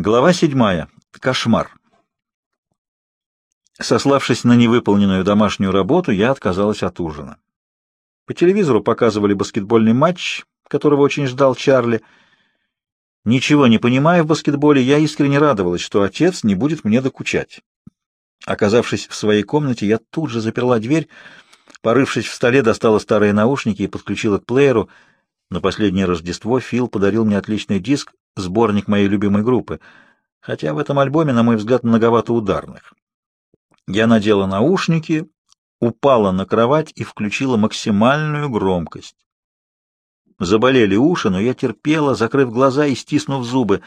Глава седьмая. Кошмар. Сославшись на невыполненную домашнюю работу, я отказалась от ужина. По телевизору показывали баскетбольный матч, которого очень ждал Чарли. Ничего не понимая в баскетболе, я искренне радовалась, что отец не будет мне докучать. Оказавшись в своей комнате, я тут же заперла дверь, порывшись в столе, достала старые наушники и подключила к плееру. На последнее Рождество Фил подарил мне отличный диск сборник моей любимой группы, хотя в этом альбоме, на мой взгляд, многовато ударных. Я надела наушники, упала на кровать и включила максимальную громкость. Заболели уши, но я терпела, закрыв глаза и стиснув зубы.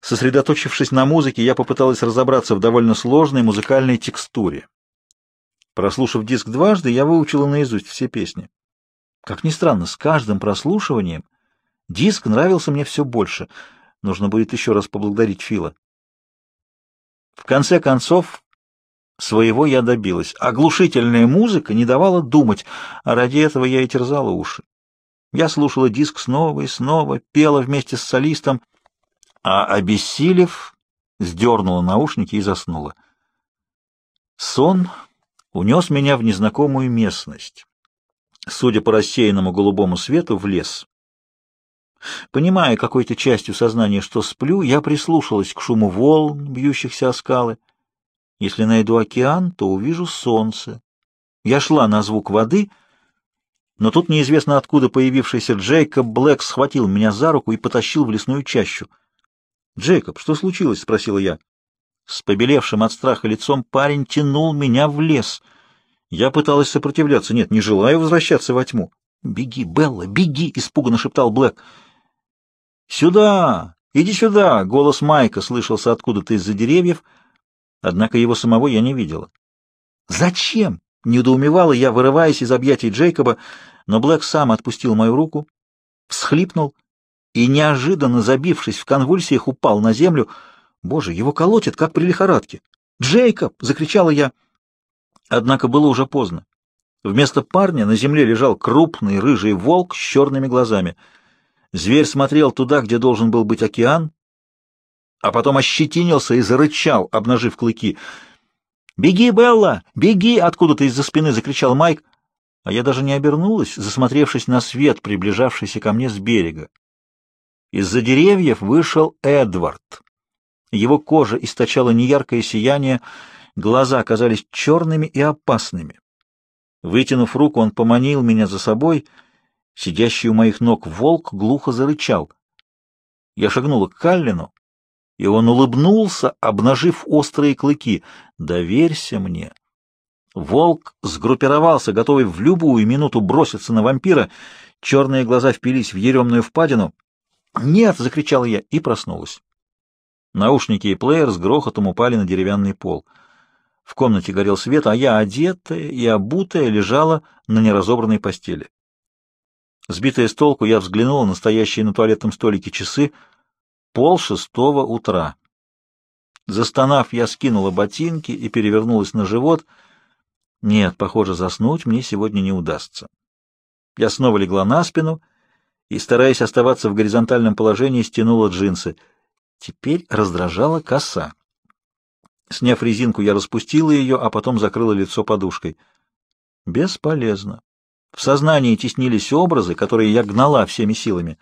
Сосредоточившись на музыке, я попыталась разобраться в довольно сложной музыкальной текстуре. Прослушав диск дважды, я выучила наизусть все песни. Как ни странно, с каждым прослушиванием Диск нравился мне все больше. Нужно будет еще раз поблагодарить Фила. В конце концов, своего я добилась. Оглушительная музыка не давала думать, а ради этого я и терзала уши. Я слушала диск снова и снова, пела вместе с солистом, а, обессилев, сдернула наушники и заснула. Сон унес меня в незнакомую местность. Судя по рассеянному голубому свету, в лес. Понимая какой-то частью сознания, что сплю, я прислушалась к шуму волн, бьющихся о скалы. Если найду океан, то увижу солнце. Я шла на звук воды, но тут неизвестно откуда появившийся Джейкоб Блэк схватил меня за руку и потащил в лесную чащу. «Джейкоб, что случилось?» — спросила я. С побелевшим от страха лицом парень тянул меня в лес. Я пыталась сопротивляться. Нет, не желаю возвращаться во тьму. «Беги, Белла, беги!» — испуганно шептал Блэк. «Сюда! Иди сюда!» — голос Майка слышался откуда-то из-за деревьев, однако его самого я не видела. «Зачем?» — недоумевала я, вырываясь из объятий Джейкоба, но Блэк сам отпустил мою руку, всхлипнул и, неожиданно забившись в конвульсиях, упал на землю. Боже, его колотит, как при лихорадке. «Джейкоб!» — закричала я. Однако было уже поздно. Вместо парня на земле лежал крупный рыжий волк с черными глазами — Зверь смотрел туда, где должен был быть океан, а потом ощетинился и зарычал, обнажив клыки. «Беги, Белла! Беги!» — откуда-то из-за спины закричал Майк. А я даже не обернулась, засмотревшись на свет, приближавшийся ко мне с берега. Из-за деревьев вышел Эдвард. Его кожа источала неяркое сияние, глаза казались черными и опасными. Вытянув руку, он поманил меня за собой — Сидящий у моих ног волк глухо зарычал. Я шагнула к Каллину, и он улыбнулся, обнажив острые клыки. «Доверься мне». Волк сгруппировался, готовый в любую минуту броситься на вампира. Черные глаза впились в еремную впадину. «Нет!» — закричала я и проснулась. Наушники и плеер с грохотом упали на деревянный пол. В комнате горел свет, а я, одетая и обутая, лежала на неразобранной постели. Сбитая с толку, я взглянула на стоящие на туалетном столике часы. Пол шестого утра. Застонав, я скинула ботинки и перевернулась на живот. Нет, похоже, заснуть мне сегодня не удастся. Я снова легла на спину и, стараясь оставаться в горизонтальном положении, стянула джинсы. Теперь раздражала коса. Сняв резинку, я распустила ее, а потом закрыла лицо подушкой. Бесполезно. В сознании теснились образы, которые я гнала всеми силами.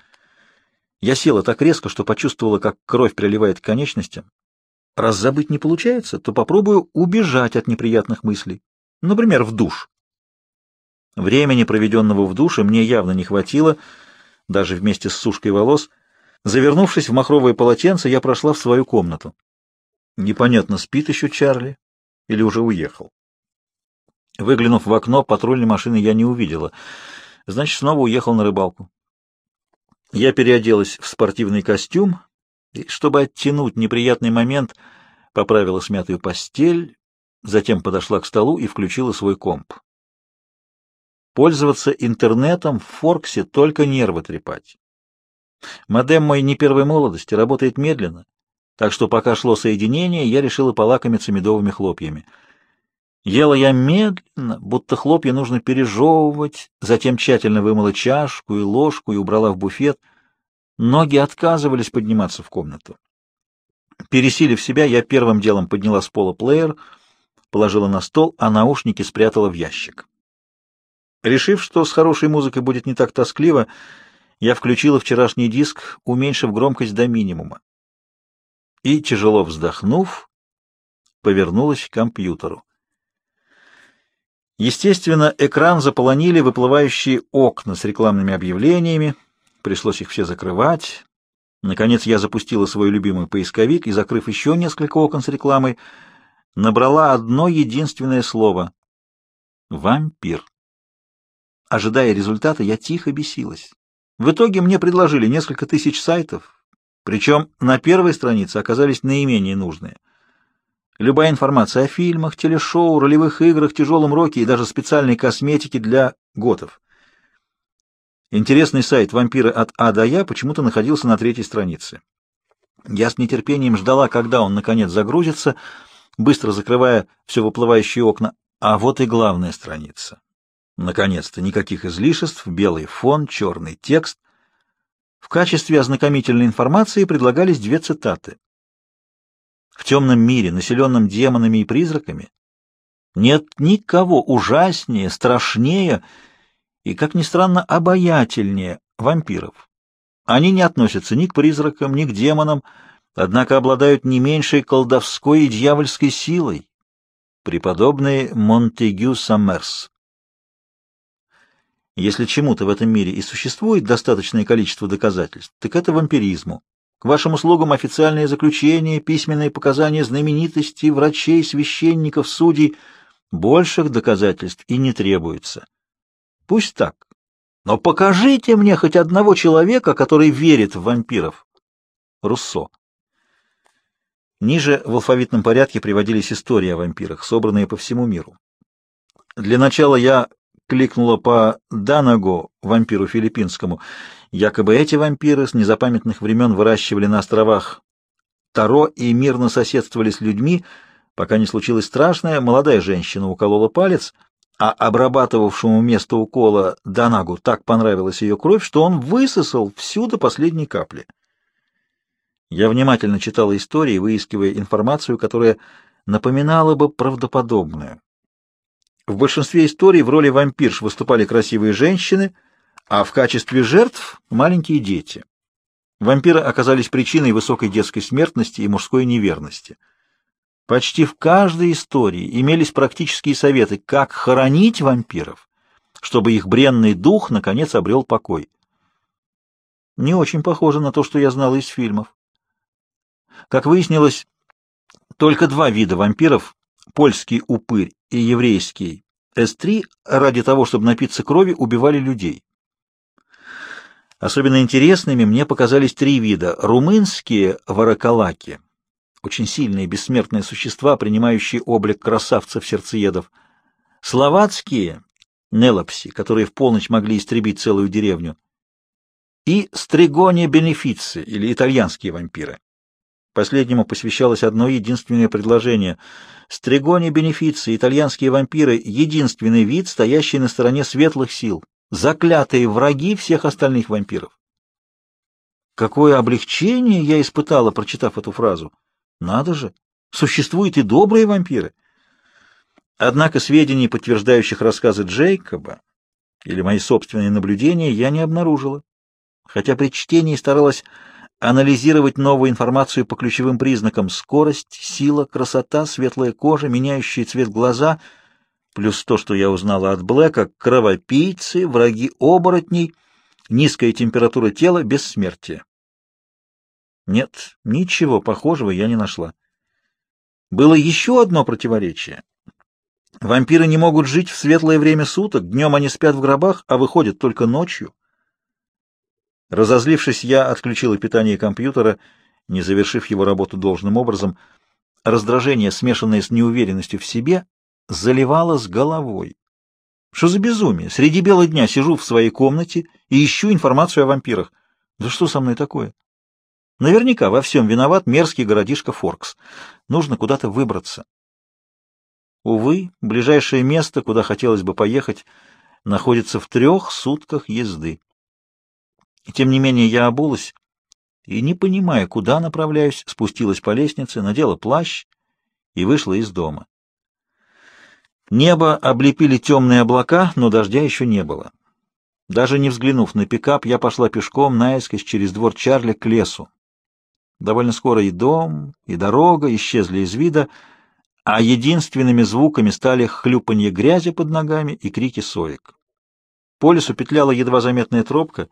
Я села так резко, что почувствовала, как кровь приливает к конечностям. Раз забыть не получается, то попробую убежать от неприятных мыслей. Например, в душ. Времени, проведенного в душе, мне явно не хватило, даже вместе с сушкой волос. Завернувшись в махровое полотенце, я прошла в свою комнату. Непонятно, спит еще Чарли или уже уехал. Выглянув в окно, патрульной машины я не увидела. Значит, снова уехал на рыбалку. Я переоделась в спортивный костюм, и, чтобы оттянуть неприятный момент, поправила смятую постель, затем подошла к столу и включила свой комп. Пользоваться интернетом в Форксе только нервы трепать. Модем мой не первой молодости, работает медленно, так что пока шло соединение, я решила полакомиться медовыми хлопьями — Ела я медленно, будто хлопья нужно пережевывать, затем тщательно вымыла чашку и ложку и убрала в буфет. Ноги отказывались подниматься в комнату. Пересилив себя, я первым делом подняла с пола плеер, положила на стол, а наушники спрятала в ящик. Решив, что с хорошей музыкой будет не так тоскливо, я включила вчерашний диск, уменьшив громкость до минимума. И, тяжело вздохнув, повернулась к компьютеру. Естественно, экран заполонили выплывающие окна с рекламными объявлениями, пришлось их все закрывать. Наконец я запустила свой любимый поисковик и, закрыв еще несколько окон с рекламой, набрала одно единственное слово — «вампир». Ожидая результата, я тихо бесилась. В итоге мне предложили несколько тысяч сайтов, причем на первой странице оказались наименее нужные. Любая информация о фильмах, телешоу, ролевых играх, тяжелом роке и даже специальной косметике для готов. Интересный сайт «Вампиры от А до Я» почему-то находился на третьей странице. Я с нетерпением ждала, когда он, наконец, загрузится, быстро закрывая все выплывающие окна. А вот и главная страница. Наконец-то никаких излишеств, белый фон, черный текст. В качестве ознакомительной информации предлагались две цитаты. В темном мире, населенном демонами и призраками, нет никого ужаснее, страшнее и, как ни странно, обаятельнее вампиров. Они не относятся ни к призракам, ни к демонам, однако обладают не меньшей колдовской и дьявольской силой. Преподобный Монтегю Саммерс если чему-то в этом мире и существует достаточное количество доказательств, так это вампиризму. К вашим услугам официальные заключения, письменные показания знаменитостей, врачей, священников, судей. Больших доказательств и не требуется. Пусть так. Но покажите мне хоть одного человека, который верит в вампиров. Руссо. Ниже в алфавитном порядке приводились истории о вампирах, собранные по всему миру. Для начала я кликнула по Данаго, вампиру филиппинскому. Якобы эти вампиры с незапамятных времен выращивали на островах Таро и мирно соседствовали с людьми, пока не случилось страшное, молодая женщина уколола палец, а обрабатывавшему место укола Данагу так понравилась ее кровь, что он высосал всю до последней капли. Я внимательно читала истории, выискивая информацию, которая напоминала бы правдоподобную. В большинстве историй в роли вампирш выступали красивые женщины, а в качестве жертв — маленькие дети. Вампиры оказались причиной высокой детской смертности и мужской неверности. Почти в каждой истории имелись практические советы, как хоронить вампиров, чтобы их бренный дух наконец обрел покой. Не очень похоже на то, что я знала из фильмов. Как выяснилось, только два вида вампиров польский упырь и еврейский С-3 ради того, чтобы напиться крови, убивали людей. Особенно интересными мне показались три вида. Румынские варакалаки, очень сильные бессмертные существа, принимающие облик красавцев-сердцеедов. Словацкие нелапси, которые в полночь могли истребить целую деревню. И стригони бенефицы, или итальянские вампиры. Последнему посвящалось одно единственное предложение. Стригони бенефиции, итальянские вампиры — единственный вид, стоящий на стороне светлых сил, заклятые враги всех остальных вампиров. Какое облегчение я испытала, прочитав эту фразу. Надо же, существуют и добрые вампиры. Однако сведений, подтверждающих рассказы Джейкоба или мои собственные наблюдения, я не обнаружила. Хотя при чтении старалась анализировать новую информацию по ключевым признакам скорость, сила, красота, светлая кожа, меняющий цвет глаза, плюс то, что я узнала от Блэка, кровопийцы, враги оборотней, низкая температура тела, бессмертие. Нет, ничего похожего я не нашла. Было еще одно противоречие. Вампиры не могут жить в светлое время суток, днем они спят в гробах, а выходят только ночью. Разозлившись, я отключила питание компьютера, не завершив его работу должным образом. Раздражение, смешанное с неуверенностью в себе, заливало с головой. Что за безумие? Среди бела дня сижу в своей комнате и ищу информацию о вампирах. Да что со мной такое? Наверняка во всем виноват мерзкий городишко Форкс. Нужно куда-то выбраться. Увы, ближайшее место, куда хотелось бы поехать, находится в трех сутках езды. Тем не менее я обулась и, не понимая, куда направляюсь, спустилась по лестнице, надела плащ и вышла из дома. Небо облепили темные облака, но дождя еще не было. Даже не взглянув на пикап, я пошла пешком наискось через двор Чарли к лесу. Довольно скоро и дом, и дорога исчезли из вида, а единственными звуками стали хлюпанье грязи под ногами и крики соек. По лесу петляла едва заметная тропка,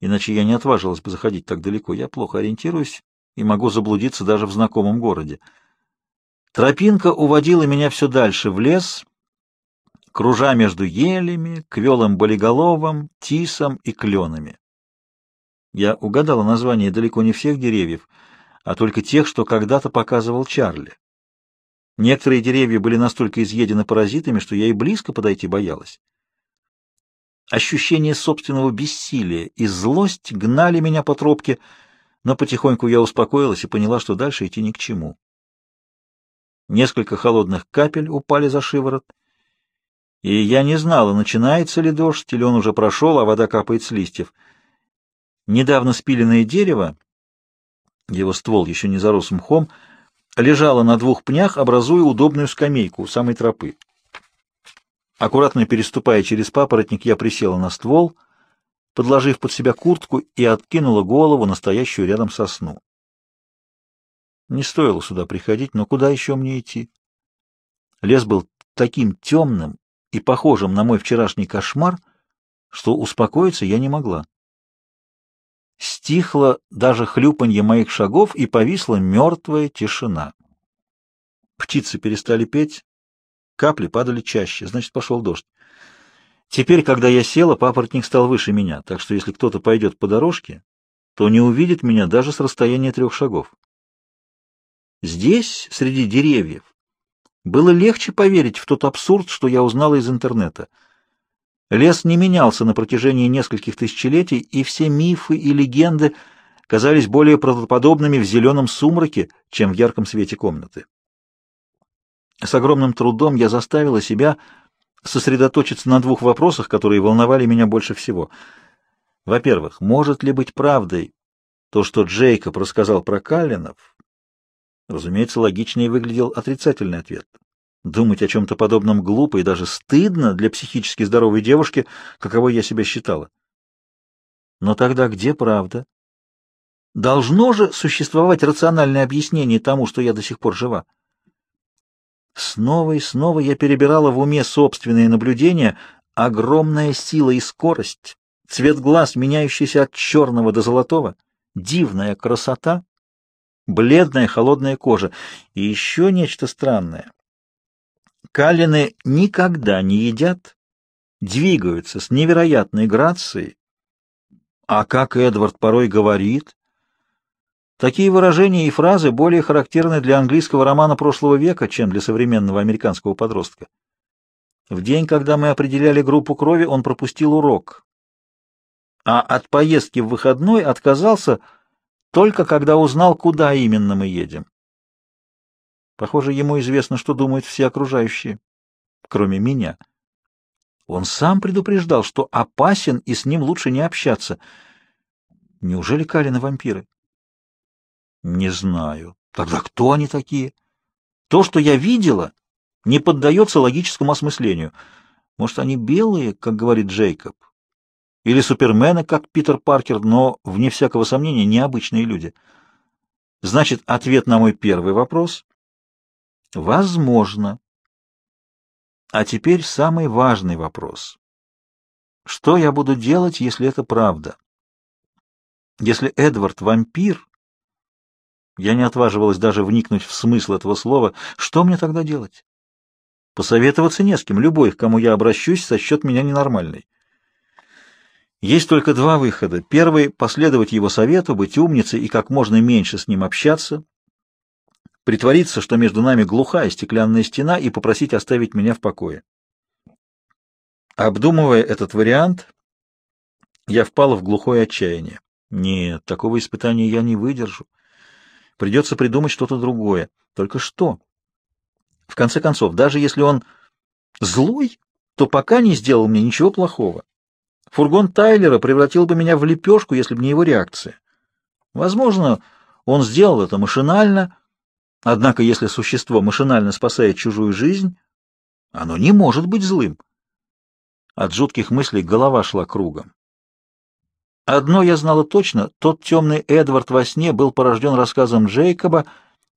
иначе я не отважилась бы заходить так далеко. Я плохо ориентируюсь и могу заблудиться даже в знакомом городе. Тропинка уводила меня все дальше в лес, кружа между елями, квелым болиголовом, тисом и кленами. Я угадала название далеко не всех деревьев, а только тех, что когда-то показывал Чарли. Некоторые деревья были настолько изъедены паразитами, что я и близко подойти боялась. Ощущение собственного бессилия и злость гнали меня по тропке, но потихоньку я успокоилась и поняла, что дальше идти ни к чему. Несколько холодных капель упали за шиворот, и я не знала, начинается ли дождь, или он уже прошел, а вода капает с листьев. Недавно спиленное дерево, его ствол еще не зарос мхом, лежало на двух пнях, образуя удобную скамейку у самой тропы. Аккуратно переступая через папоротник, я присела на ствол, подложив под себя куртку и откинула голову, настоящую рядом сосну. Не стоило сюда приходить, но куда еще мне идти? Лес был таким темным и похожим на мой вчерашний кошмар, что успокоиться я не могла. Стихло даже хлюпанье моих шагов, и повисла мертвая тишина. Птицы перестали петь, капли падали чаще, значит, пошел дождь. Теперь, когда я села, папоротник стал выше меня, так что если кто-то пойдет по дорожке, то не увидит меня даже с расстояния трех шагов. Здесь, среди деревьев, было легче поверить в тот абсурд, что я узнала из интернета. Лес не менялся на протяжении нескольких тысячелетий, и все мифы и легенды казались более правдоподобными в зеленом сумраке, чем в ярком свете комнаты. С огромным трудом я заставила себя сосредоточиться на двух вопросах, которые волновали меня больше всего. Во-первых, может ли быть правдой то, что Джейкоб рассказал про Каллинов, Разумеется, логичнее выглядел отрицательный ответ. Думать о чем-то подобном глупо и даже стыдно для психически здоровой девушки, каковой я себя считала. Но тогда где правда? Должно же существовать рациональное объяснение тому, что я до сих пор жива. Снова и снова я перебирала в уме собственные наблюдения, огромная сила и скорость, цвет глаз, меняющийся от черного до золотого, дивная красота бледная холодная кожа и еще нечто странное. Калины никогда не едят, двигаются с невероятной грацией, а как Эдвард порой говорит, такие выражения и фразы более характерны для английского романа прошлого века, чем для современного американского подростка. В день, когда мы определяли группу крови, он пропустил урок, а от поездки в выходной отказался, только когда узнал, куда именно мы едем. Похоже, ему известно, что думают все окружающие, кроме меня. Он сам предупреждал, что опасен и с ним лучше не общаться. Неужели Калины вампиры? Не знаю. Тогда кто они такие? То, что я видела, не поддается логическому осмыслению. Может, они белые, как говорит Джейкоб? или супермены, как Питер Паркер, но, вне всякого сомнения, необычные люди. Значит, ответ на мой первый вопрос — возможно. А теперь самый важный вопрос. Что я буду делать, если это правда? Если Эдвард — вампир, я не отваживалась даже вникнуть в смысл этого слова, что мне тогда делать? Посоветоваться не с кем, любой, к кому я обращусь, сочтет меня ненормальной. Есть только два выхода. Первый — последовать его совету, быть умницей и как можно меньше с ним общаться, притвориться, что между нами глухая стеклянная стена, и попросить оставить меня в покое. Обдумывая этот вариант, я впала в глухое отчаяние. Нет, такого испытания я не выдержу. Придется придумать что-то другое. Только что? В конце концов, даже если он злой, то пока не сделал мне ничего плохого. Фургон Тайлера превратил бы меня в лепешку, если бы не его реакция. Возможно, он сделал это машинально, однако если существо машинально спасает чужую жизнь, оно не может быть злым. От жутких мыслей голова шла кругом. Одно я знала точно, тот темный Эдвард во сне был порожден рассказом Джейкоба,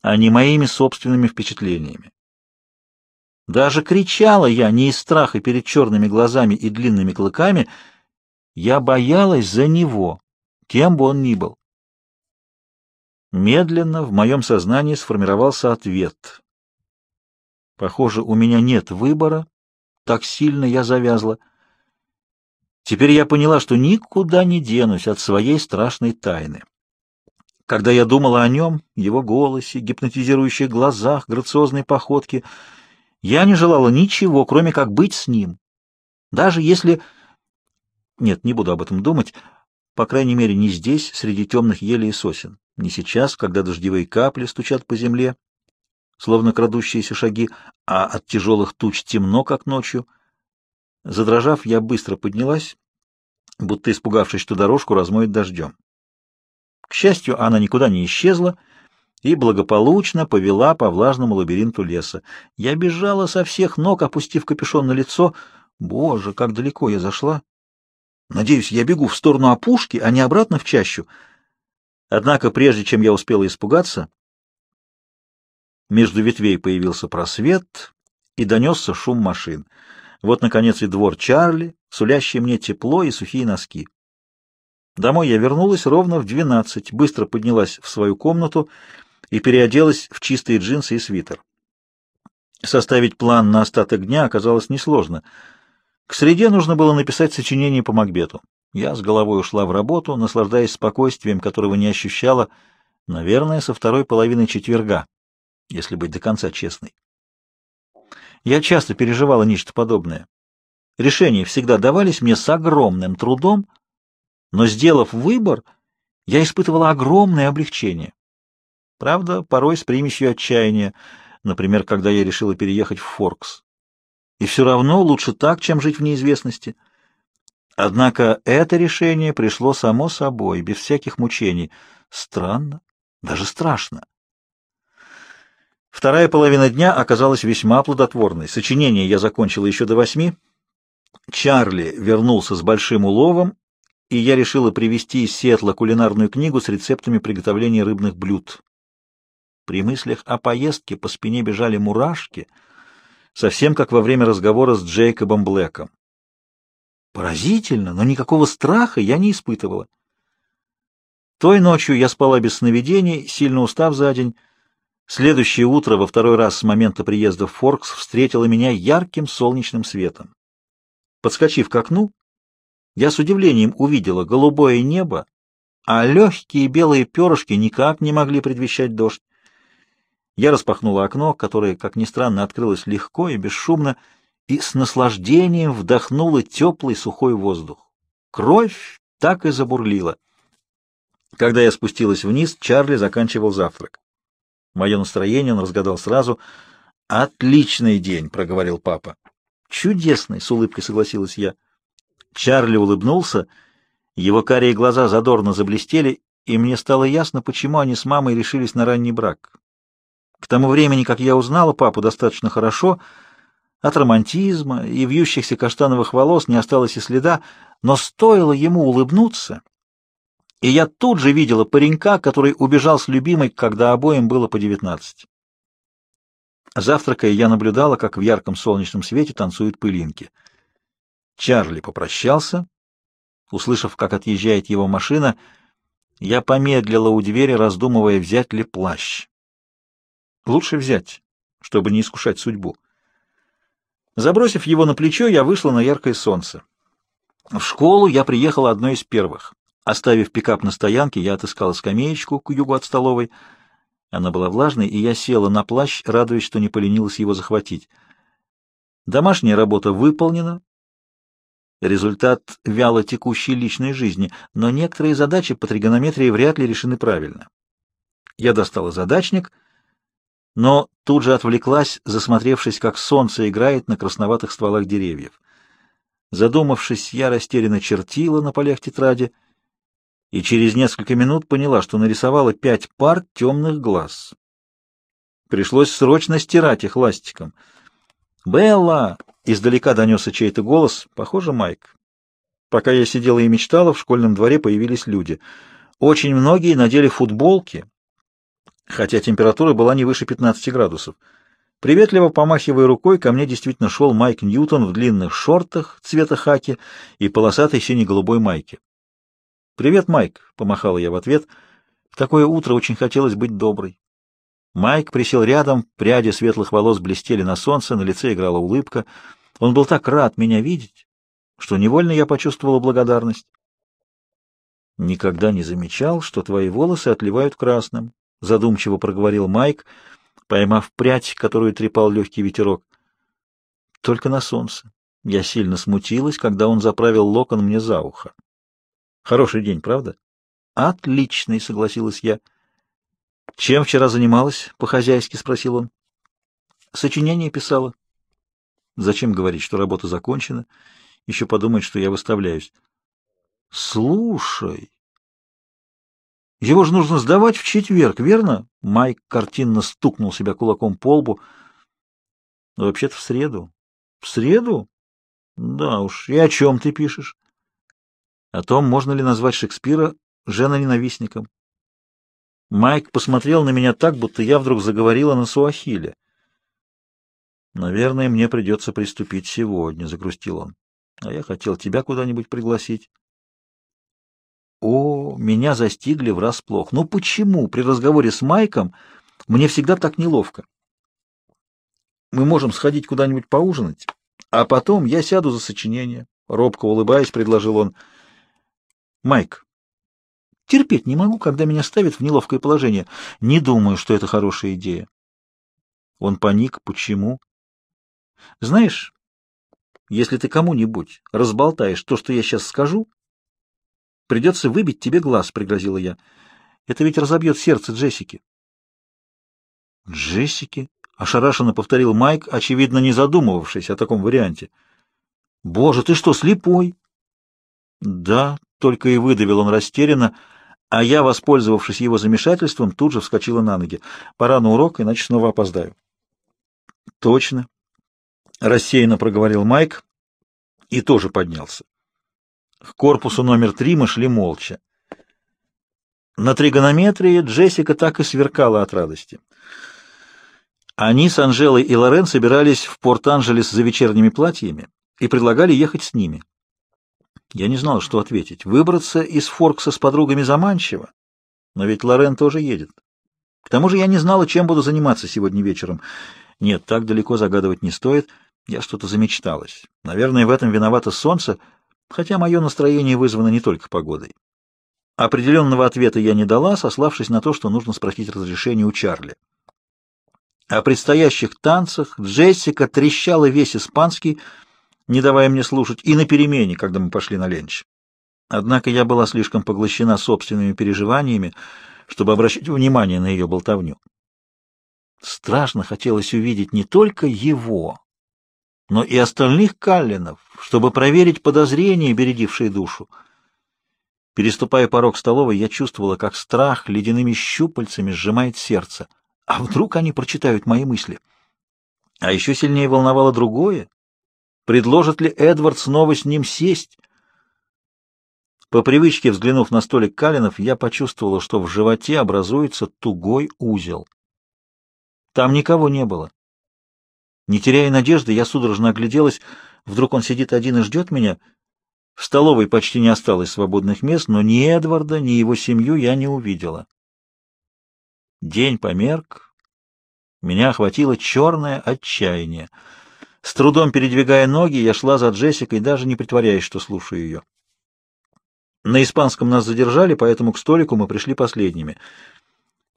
а не моими собственными впечатлениями. Даже кричала я не из страха перед черными глазами и длинными клыками, я боялась за него, кем бы он ни был. Медленно в моем сознании сформировался ответ. Похоже, у меня нет выбора, так сильно я завязла. Теперь я поняла, что никуда не денусь от своей страшной тайны. Когда я думала о нем, его голосе, гипнотизирующих глазах, грациозной походке, я не желала ничего, кроме как быть с ним. Даже если... Нет, не буду об этом думать, по крайней мере, не здесь, среди темных елей и сосен, не сейчас, когда дождевые капли стучат по земле, словно крадущиеся шаги, а от тяжелых туч темно, как ночью. Задрожав, я быстро поднялась, будто испугавшись, что дорожку размоет дождем. К счастью, она никуда не исчезла и благополучно повела по влажному лабиринту леса. Я бежала со всех ног, опустив капюшон на лицо. Боже, как далеко я зашла! Надеюсь, я бегу в сторону опушки, а не обратно в чащу. Однако, прежде чем я успела испугаться, между ветвей появился просвет и донесся шум машин. Вот, наконец, и двор Чарли, сулящий мне тепло и сухие носки. Домой я вернулась ровно в двенадцать, быстро поднялась в свою комнату и переоделась в чистые джинсы и свитер. Составить план на остаток дня оказалось несложно. К среде нужно было написать сочинение по Макбету. Я с головой ушла в работу, наслаждаясь спокойствием, которого не ощущала, наверное, со второй половины четверга, если быть до конца честной. Я часто переживала нечто подобное. Решения всегда давались мне с огромным трудом, но, сделав выбор, я испытывала огромное облегчение. Правда, порой с примесью отчаяния, например, когда я решила переехать в Форкс. И все равно лучше так, чем жить в неизвестности. Однако это решение пришло само собой, без всяких мучений. Странно, даже страшно. Вторая половина дня оказалась весьма плодотворной. Сочинение я закончила еще до восьми. Чарли вернулся с большим уловом, и я решила привезти из Сиэтла кулинарную книгу с рецептами приготовления рыбных блюд. При мыслях о поездке по спине бежали мурашки, совсем как во время разговора с Джейкобом Блэком. Поразительно, но никакого страха я не испытывала. Той ночью я спала без сновидений, сильно устав за день, Следующее утро, во второй раз с момента приезда в Форкс, встретило меня ярким солнечным светом. Подскочив к окну, я с удивлением увидела голубое небо, а легкие белые перышки никак не могли предвещать дождь. Я распахнула окно, которое, как ни странно, открылось легко и бесшумно, и с наслаждением вдохнула теплый сухой воздух. Кровь так и забурлила. Когда я спустилась вниз, Чарли заканчивал завтрак. Мое настроение он разгадал сразу. «Отличный день», — проговорил папа. «Чудесный», — с улыбкой согласилась я. Чарли улыбнулся, его карие глаза задорно заблестели, и мне стало ясно, почему они с мамой решились на ранний брак. К тому времени, как я узнала папу достаточно хорошо, от романтизма и вьющихся каштановых волос не осталось и следа, но стоило ему улыбнуться, и я тут же видела паренька, который убежал с любимой, когда обоим было по девятнадцать. Завтракая, я наблюдала, как в ярком солнечном свете танцуют пылинки. Чарли попрощался. Услышав, как отъезжает его машина, я помедлила у двери, раздумывая, взять ли плащ. Лучше взять, чтобы не искушать судьбу. Забросив его на плечо, я вышла на яркое солнце. В школу я приехала одной из первых. Оставив пикап на стоянке, я отыскала скамеечку к югу от столовой. Она была влажной, и я села на плащ, радуясь, что не поленилась его захватить. Домашняя работа выполнена. Результат вяло текущей личной жизни, но некоторые задачи по тригонометрии вряд ли решены правильно. Я достала задачник, но тут же отвлеклась, засмотревшись, как солнце играет на красноватых стволах деревьев. Задумавшись, я растерянно чертила на полях тетради — и через несколько минут поняла, что нарисовала пять пар темных глаз. Пришлось срочно стирать их ластиком. «Белла!» — издалека донесся чей-то голос. Похоже, Майк. Пока я сидела и мечтала, в школьном дворе появились люди. Очень многие надели футболки, хотя температура была не выше 15 градусов. Приветливо помахивая рукой, ко мне действительно шел Майк Ньютон в длинных шортах цвета хаки и полосатой сине-голубой майке. «Привет, Майк!» — помахала я в ответ. В такое утро очень хотелось быть доброй. Майк присел рядом, пряди светлых волос блестели на солнце, на лице играла улыбка. Он был так рад меня видеть, что невольно я почувствовала благодарность. «Никогда не замечал, что твои волосы отливают красным», — задумчиво проговорил Майк, — поймав прядь, которую трепал легкий ветерок. Только на солнце. Я сильно смутилась, когда он заправил локон мне за ухо. Хороший день, правда? Отличный, согласилась я. Чем вчера занималась? По-хозяйски спросил он. Сочинение писала. Зачем говорить, что работа закончена? Еще подумает, что я выставляюсь. Слушай, его же нужно сдавать в четверг, верно? Майк картинно стукнул себя кулаком по лбу. Вообще-то в среду. В среду? Да уж. И о чем ты пишешь? О том, можно ли назвать Шекспира жена-ненавистником. Майк посмотрел на меня так, будто я вдруг заговорила на суахиле. «Наверное, мне придется приступить сегодня», — загрустил он. «А я хотел тебя куда-нибудь пригласить». О, меня застигли врасплох. Ну почему при разговоре с Майком мне всегда так неловко? Мы можем сходить куда-нибудь поужинать, а потом я сяду за сочинение. Робко улыбаясь, предложил он. Майк, терпеть не могу, когда меня ставят в неловкое положение. Не думаю, что это хорошая идея. Он паник. Почему? Знаешь, если ты кому-нибудь разболтаешь то, что я сейчас скажу, Придется выбить тебе глаз, — пригрозила я. Это ведь разобьет сердце Джессики. Джессики? — ошарашенно повторил Майк, очевидно, не задумывавшись о таком варианте. Боже, ты что, слепой? Да, только и выдавил он растерянно, а я, воспользовавшись его замешательством, тут же вскочила на ноги. Пора на урок, иначе снова опоздаю. Точно. Рассеянно проговорил Майк и тоже поднялся. К корпусу номер три мы шли молча. На тригонометрии Джессика так и сверкала от радости. Они с Анжелой и Лорен собирались в Порт-Анджелес за вечерними платьями и предлагали ехать с ними. Я не знал, что ответить. Выбраться из Форкса с подругами заманчиво, но ведь Лорен тоже едет. К тому же я не знала, чем буду заниматься сегодня вечером. Нет, так далеко загадывать не стоит. Я что-то замечталась. Наверное, в этом виновато солнце — хотя мое настроение вызвано не только погодой. Определенного ответа я не дала, сославшись на то, что нужно спросить разрешение у Чарли. О предстоящих танцах Джессика трещала весь испанский, не давая мне слушать, и на перемене, когда мы пошли на ленч. Однако я была слишком поглощена собственными переживаниями, чтобы обращать внимание на ее болтовню. Страшно хотелось увидеть не только его, но и остальных Каллинов, чтобы проверить подозрения, бередившие душу. Переступая порог столовой, я чувствовала, как страх ледяными щупальцами сжимает сердце. А вдруг они прочитают мои мысли? А еще сильнее волновало другое. Предложит ли Эдвард снова с ним сесть? По привычке, взглянув на столик Калинов, я почувствовала, что в животе образуется тугой узел. Там никого не было. Не теряя надежды, я судорожно огляделась. Вдруг он сидит один и ждет меня? В столовой почти не осталось свободных мест, но ни Эдварда, ни его семью я не увидела. День померк. Меня охватило черное отчаяние. С трудом передвигая ноги, я шла за Джессикой, даже не притворяясь, что слушаю ее. На испанском нас задержали, поэтому к столику мы пришли последними.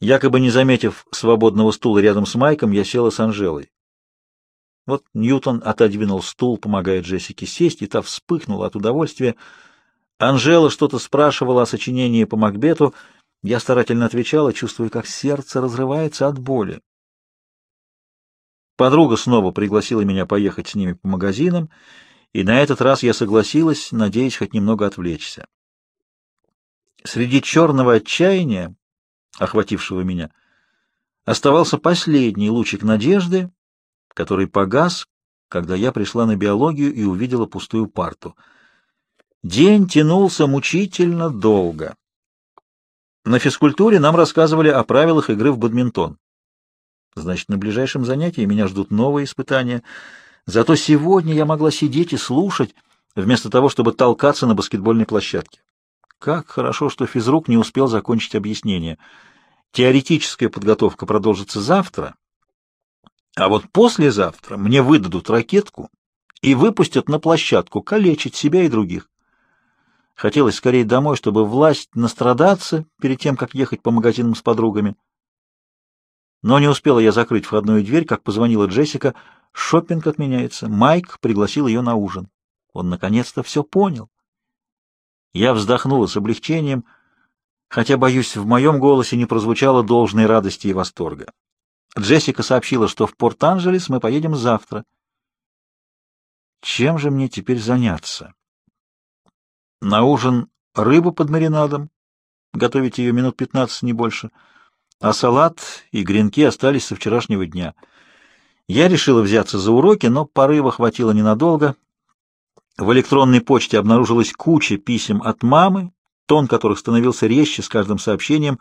Якобы не заметив свободного стула рядом с Майком, я села с Анжелой. Вот Ньютон отодвинул стул, помогая Джессике сесть, и та вспыхнула от удовольствия. Анжела что-то спрашивала о сочинении по Макбету. Я старательно отвечала, чувствуя, как сердце разрывается от боли. Подруга снова пригласила меня поехать с ними по магазинам, и на этот раз я согласилась, надеясь хоть немного отвлечься. Среди черного отчаяния, охватившего меня, оставался последний лучик надежды, который погас, когда я пришла на биологию и увидела пустую парту. День тянулся мучительно долго. На физкультуре нам рассказывали о правилах игры в бадминтон. Значит, на ближайшем занятии меня ждут новые испытания. Зато сегодня я могла сидеть и слушать, вместо того, чтобы толкаться на баскетбольной площадке. Как хорошо, что физрук не успел закончить объяснение. Теоретическая подготовка продолжится завтра, а вот послезавтра мне выдадут ракетку и выпустят на площадку калечить себя и других. Хотелось скорее домой, чтобы власть настрадаться перед тем, как ехать по магазинам с подругами. Но не успела я закрыть входную дверь, как позвонила Джессика. Шоппинг отменяется. Майк пригласил ее на ужин. Он наконец-то все понял. Я вздохнула с облегчением, хотя, боюсь, в моем голосе не прозвучало должной радости и восторга. Джессика сообщила, что в Порт-Анджелес мы поедем завтра. Чем же мне теперь заняться? На ужин рыбу под маринадом. Готовить ее минут пятнадцать, не больше. А салат и гренки остались со вчерашнего дня. Я решила взяться за уроки, но порыва хватило ненадолго. В электронной почте обнаружилась куча писем от мамы, тон которых становился резче с каждым сообщением.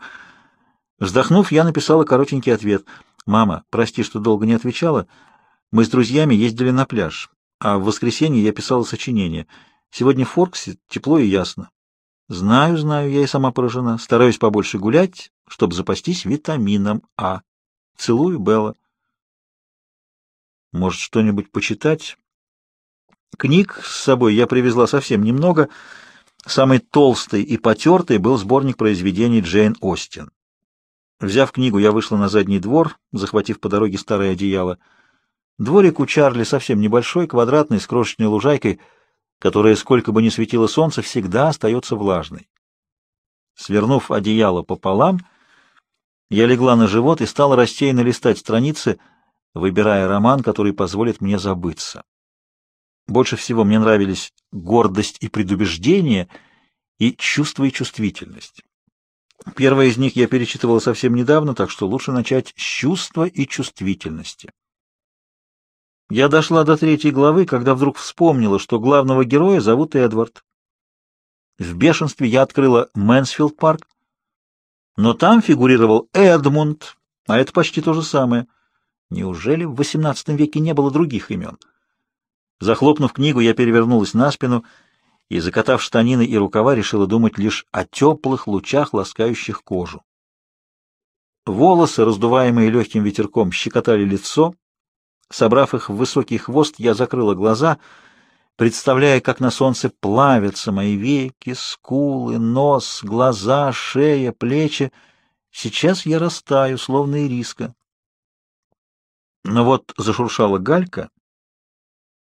Вздохнув, я написала коротенький ответ. «Мама, прости, что долго не отвечала. Мы с друзьями ездили на пляж, а в воскресенье я писала сочинение. Сегодня в Форксе тепло и ясно. Знаю, знаю, я и сама поражена. Стараюсь побольше гулять, чтобы запастись витамином А. Целую, Белла. Может, что-нибудь почитать?» Книг с собой я привезла совсем немного. Самый толстый и потертый был сборник произведений Джейн Остин. Взяв книгу, я вышла на задний двор, захватив по дороге старое одеяло. Дворик у Чарли совсем небольшой, квадратный, с крошечной лужайкой, которая, сколько бы ни светило солнце, всегда остается влажной. Свернув одеяло пополам, я легла на живот и стала рассеянно листать страницы, выбирая роман, который позволит мне забыться. Больше всего мне нравились гордость и предубеждение и чувство и чувствительность. Первое из них я перечитывала совсем недавно, так что лучше начать с чувства и чувствительности. Я дошла до третьей главы, когда вдруг вспомнила, что главного героя зовут Эдвард. В бешенстве я открыла Мэнсфилд парк, но там фигурировал Эдмунд, а это почти то же самое. Неужели в XVIII веке не было других имен? Захлопнув книгу, я перевернулась на спину и, закатав штанины и рукава, решила думать лишь о теплых лучах, ласкающих кожу. Волосы, раздуваемые легким ветерком, щекотали лицо. Собрав их в высокий хвост, я закрыла глаза, представляя, как на солнце плавятся мои веки, скулы, нос, глаза, шея, плечи. Сейчас я растаю, словно ириска. Но вот зашуршала галька,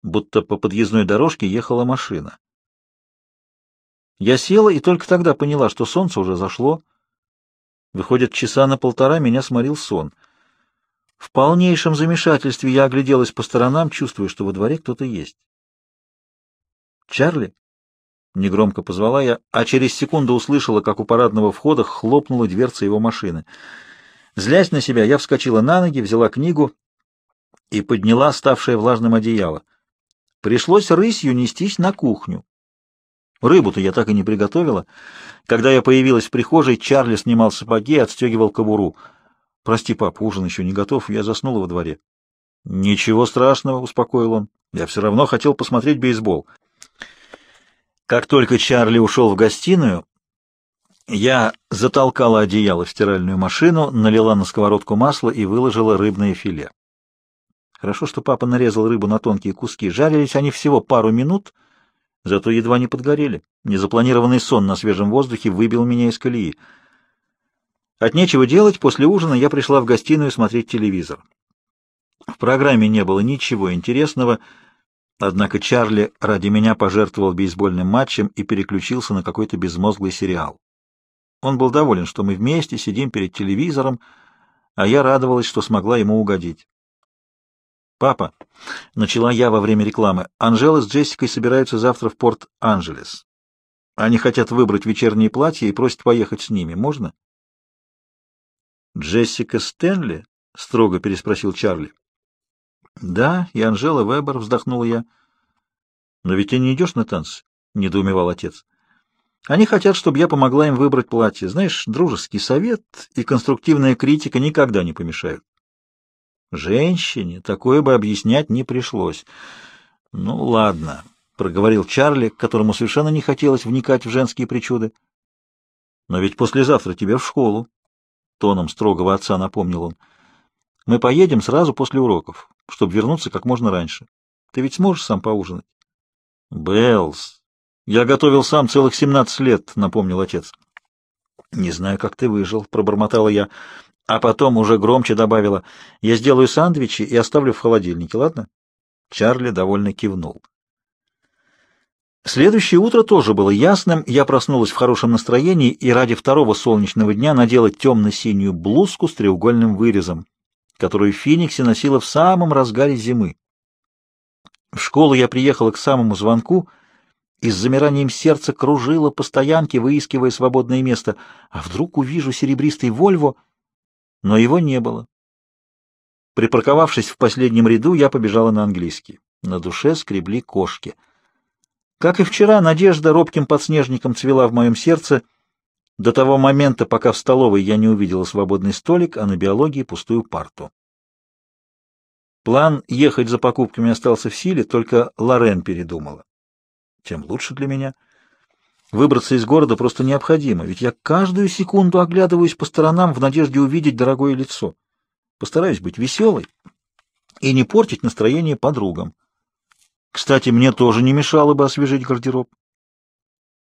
будто по подъездной дорожке ехала машина. Я села и только тогда поняла, что солнце уже зашло. Выходит, часа на полтора меня сморил сон. В полнейшем замешательстве я огляделась по сторонам, чувствуя, что во дворе кто-то есть. «Чарли?» — негромко позвала я, а через секунду услышала, как у парадного входа хлопнула дверца его машины. Злясь на себя, я вскочила на ноги, взяла книгу и подняла ставшее влажным одеяло. Пришлось рысью нестись на кухню. Рыбу-то я так и не приготовила. Когда я появилась в прихожей, Чарли снимал сапоги и отстегивал кобуру. «Прости, пап, ужин еще не готов, я заснула во дворе». «Ничего страшного», — успокоил он. «Я все равно хотел посмотреть бейсбол». Как только Чарли ушел в гостиную, я затолкала одеяло в стиральную машину, налила на сковородку масло и выложила рыбное филе. Хорошо, что папа нарезал рыбу на тонкие куски. Жарились они всего пару минут, зато едва не подгорели. Незапланированный сон на свежем воздухе выбил меня из колеи. От нечего делать, после ужина я пришла в гостиную смотреть телевизор. В программе не было ничего интересного, однако Чарли ради меня пожертвовал бейсбольным матчем и переключился на какой-то безмозглый сериал. Он был доволен, что мы вместе сидим перед телевизором, а я радовалась, что смогла ему угодить. «Папа», — начала я во время рекламы, — «Анжела с Джессикой собираются завтра в Порт-Анджелес. Они хотят выбрать вечернее платье и просят поехать с ними. Можно? Джессика Стэнли? строго переспросил Чарли. Да, и Анжела Вебер, вздохнула я. Но ведь ты не идешь на танцы, недоумевал отец. Они хотят, чтобы я помогла им выбрать платье. Знаешь, дружеский совет и конструктивная критика никогда не помешают. Женщине такое бы объяснять не пришлось. Ну, ладно, — проговорил Чарли, которому совершенно не хотелось вникать в женские причуды. Но ведь послезавтра тебе в школу, — тоном строгого отца напомнил он. Мы поедем сразу после уроков, чтобы вернуться как можно раньше. Ты ведь сможешь сам поужинать? Беллс, я готовил сам целых семнадцать лет, — напомнил отец. Не знаю, как ты выжил, — пробормотала я, а потом уже громче добавила. Я сделаю сэндвичи и оставлю в холодильнике, ладно? Чарли довольно кивнул. Следующее утро тоже было ясным, я проснулась в хорошем настроении и ради второго солнечного дня надела темно-синюю блузку с треугольным вырезом, которую Фениксе носила в самом разгаре зимы. В школу я приехала к самому звонку и с замиранием сердца кружила по стоянке, выискивая свободное место, а вдруг увижу серебристый «Вольво», но его не было. Припарковавшись в последнем ряду, я побежала на английский. На душе скребли кошки — как и вчера, надежда робким подснежником цвела в моем сердце до того момента, пока в столовой я не увидела свободный столик, а на биологии пустую парту. План ехать за покупками остался в силе, только Лорен передумала. Тем лучше для меня. Выбраться из города просто необходимо, ведь я каждую секунду оглядываюсь по сторонам в надежде увидеть дорогое лицо. Постараюсь быть веселой и не портить настроение подругам. Кстати, мне тоже не мешало бы освежить гардероб.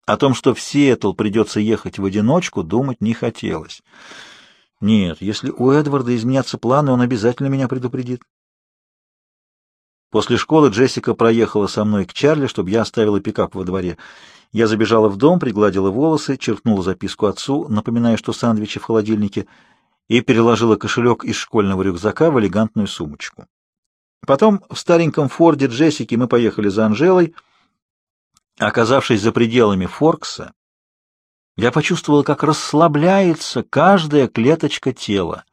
О том, что в Сиэтл придется ехать в одиночку, думать не хотелось. Нет, если у Эдварда изменятся планы, он обязательно меня предупредит. После школы Джессика проехала со мной к Чарли, чтобы я оставила пикап во дворе. Я забежала в дом, пригладила волосы, черкнула записку отцу, напоминая, что сандвичи в холодильнике, и переложила кошелек из школьного рюкзака в элегантную сумочку. Потом в стареньком Форде Джессики мы поехали за Анжелой. Оказавшись за пределами Форкса, я почувствовал, как расслабляется каждая клеточка тела.